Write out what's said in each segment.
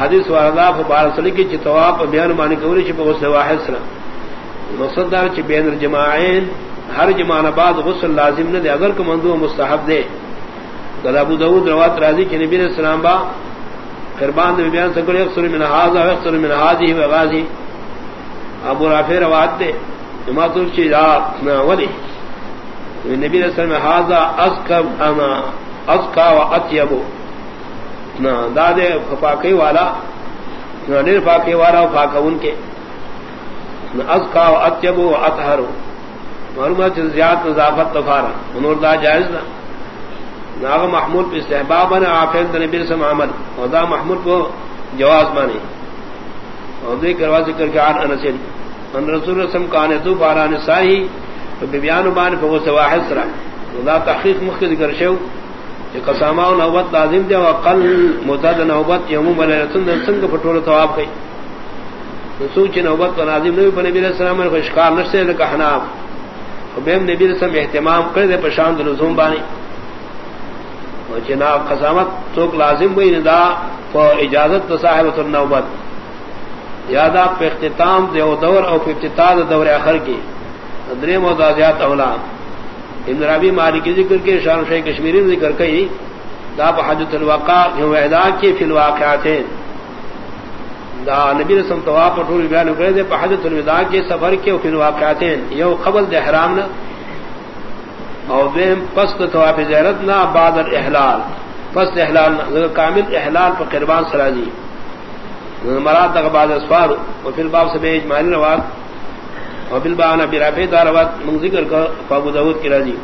حدیث واردہ فبار صلی کی چتواب بیان مانی کوری چھ بغسل واحد سلام مصدر چھ بین الجماعین، ہر جمعان بعد غسل لازم نہ دے اگر کو مندو مستحب دے. قال ابو داود روات راضی کہ نبی علیہ السلام با قربان دے بیان سکڑ یکسر من هذا ويكسر من هذه وغازی ابو رافع روات دے. جماعت چھ جا ولی نبی علیہ السلام اما اسکا نہ دادے فاقی والا نہ نیر فاقی والا کے نہ ازکا و اطیب و اطہر زیاد نظافت تفارا انور دا جائز نہ ناغ محمود پہ استحباب نے آفین دا نبی رسم عمل. اور دا محمود کو جواز مانے اور دے کروا ذکر کے آن انسل ان رسول رسم کا آنے دو بارا نسائی، تو بیان بان پہ وہ سواحد سرا دا تحقیق مخی ذکر شو قسامہ نوبت لازم دے وقل متد نوبت یمو یوم بلرتن سنگ پٹول ثواب کئی۔ سوچ نوبت تو لازم نبی نبی علیہ السلام نے خوشکار نشتے نے کہنا بیم نبی علیہ السلام اہتمام کر دے پشاند لزوم بانی۔ جنا قسامت تو لازم ہوئی ندا اجازت تو صاحبۃ النوبت۔ یادا پہ اختتام دے دور او افتتاح دور اخر کی دریم و دازیات اولاد. ابن ربی مالکی ذکر کے شان شاہ کشمیری ذکر کئی دا حجت الوقا وحدا کے فی الواقعات دا نبی رسم طواف پٹول بیان کرے دے حجت الوداع کے سفر کے فی الواقعات یو قبل دے حرام نہ اور دیم پست طواف زیارت نہ بعد الاحلال. پست احلال کامل احلال پر قربان سراجی مراد تک بعد اسفار و فی الباب سے بیج مالی روات وبالبان برافع داروات من ذکر کا ابو داؤد کی راضی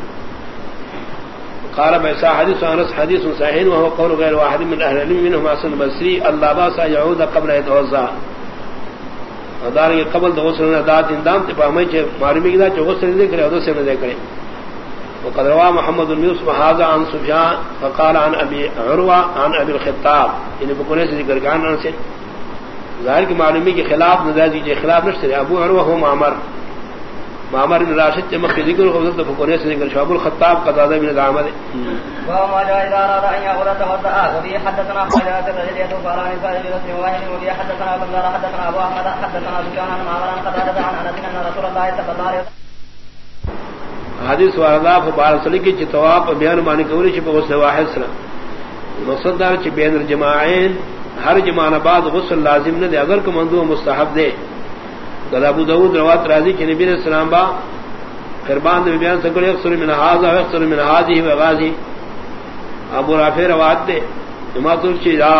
قال بيسا حديث انس حديث صحيح وهو قول غير واحد من اهل العلم، منهم حسن البصري الله باس يعود قبل يتوضا ادار کے قبل دوسرے نے دات اندام تے پامے چ مارمی دا جو غسل دے کرے دوسرے نے دے کرے. وقد روى محمد بن يوسف هذا عن سفيان فقال عن ابي عروه عن ابي الخطاب. یعنی ان بكونه ذکر کان سے. ظاہر کی معلومی کے خلاف نظر دیجیے خلاف نشتے ابو عروہ ہو معمر. معمر بن راشد کے مکہ ذکر کو حضرت فقونے سے ذکر شعب الخطاب قتادہ بن دعامد وما جاء اذا اراد ان يقول توضا وبي حدثنا حجاج الرجل فاران قال رسول الله وبي حدثنا بن حدثنا ابو احمد حدثنا سفيان عن معمر قتادة عن انس ان رسول الله صلى الله عليه وسلم حدیث واردہ فبار صلی کی چتواب بیان مانی کوری چھ بغسل واحد سلام مصدر چھ بین الجماعین ہر جمان بعد غسل لازم نہ دے، اگر کو مندو مستحب دے۔ قال ابو داود روات راضی کہ نبی علیہ السلام با قربان دے بیان سکڑ یکسر من هذا ويكسر من هذه وغازی ابو رافع روات دے جما تو چی جا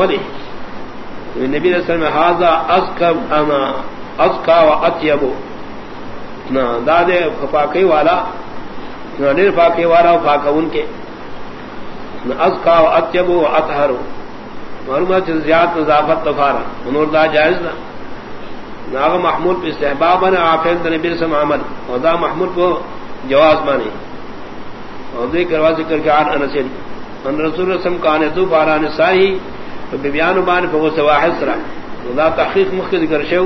ولی۔ نبی علیہ السلام هذا اسکب اما اسکا واطيب نا دادے فاقی والا نا نیر فاقی والا فاقون کے۔ نہ اسکا واطيب واطهر معلومات زیاد نظافت تفارا انور دا جائز نہ ناغ محمود پہ استحباب نے آفین دا نبی رسم عمل اور دا محمود کو جواز مانے اور دے کروا ذکر کے آن انسل ان رسول رسم کا آنے دو بارا نسائی بیان بان پہ وہ سواحد سرا. دا تحقیق مخی ذکر شو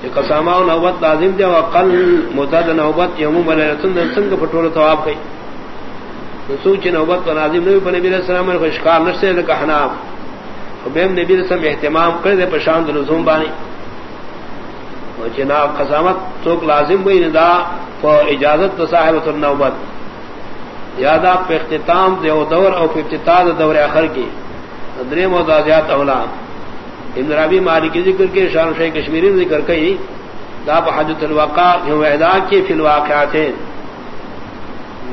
کہ قسامہ نوبت لازم دے وقل متد نوبت یوم بلیرتن سنگ پٹول تواب کئی. سوچ نوبت کا لازم نبی نبی علیہ السلام نے خوشکار نشتے لکا حناب. بیم نبی رسم اہتمام کر دے پشاند لزوم بانی جنا قسامت چوک لازم ہوئی ندا کو اجازت تو صاحبۃ النوبت. یادا پہ اختتام دے دور او افتتاح دور اخر کی دریم و دازیات اولاد. ابن ربی مالکی ذکر کے شان شاہ کشمیری ذکر کئی دا حجت الوقا وحدا کی فی الواقعات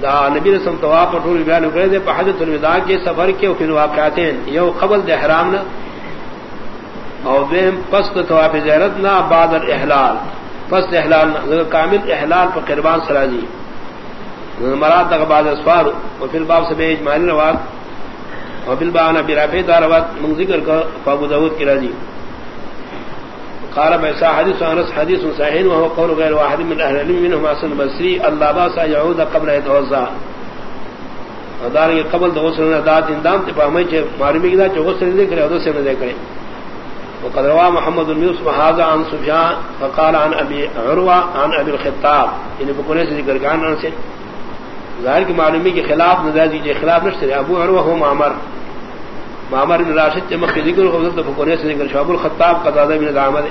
دا نبی رسم طواف ٹول بیان کرے دے حجت الوداع کے سفر کے فی الواقعات یو قبل دے حرام نہ اور دیم پست طواف زیارت نہ بعد الاحلال۔ پست احلال نہ کامل احلال پر قربان سراجی مراد تک بعد اسفار، و فی الباب سے بیج مانی روات و فی الباب نبی رافی داروات من ذکر کا فابو داود کی راجی۔ قال بيسا حديث انس حديث صحيح، وهو قول غير واحد من اهل العلم، منهم حسن البصري، الله باس يعود قبل يتوضا ادار یہ قبل غسل نہ دات اندام تے پامے چ مارمی دا چ غسل دے کرے ادو سے دے کرے. وقد روى محمد بن يوسف هذا عن سفيان، فقال عن ابي عروه عن ابي الخطاب. یعنی ان بكونه ذکر کان ان سے. ظاہر کی معلومی کے خلاف نزادی کے خلاف نشتے ابو عروه هو معمر. معمر بن راشد کے مخ ذکر کو بکونه سے نکل شعب الخطاب قضا دعامہ دے